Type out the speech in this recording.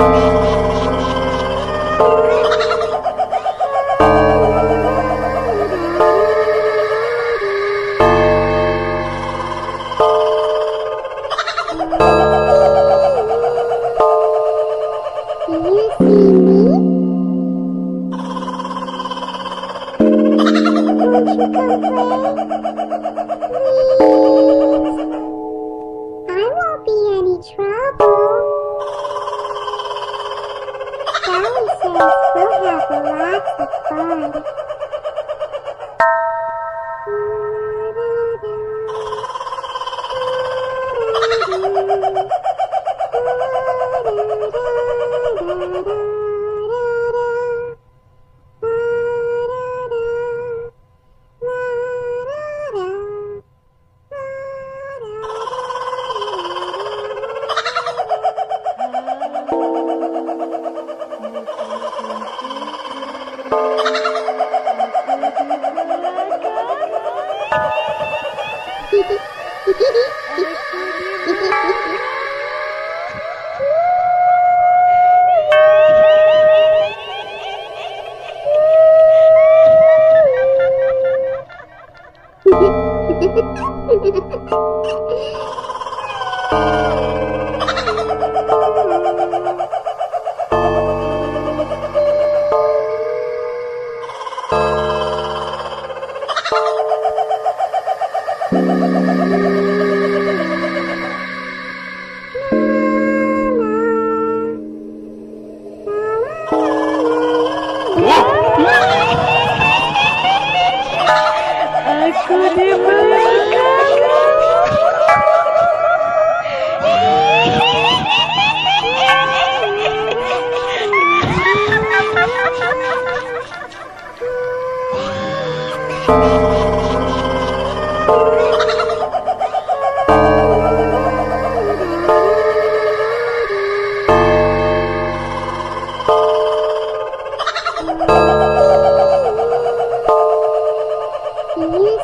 you. please? I won't be any trouble. Sally says we'll have lots of fun. Ha ha ha ha!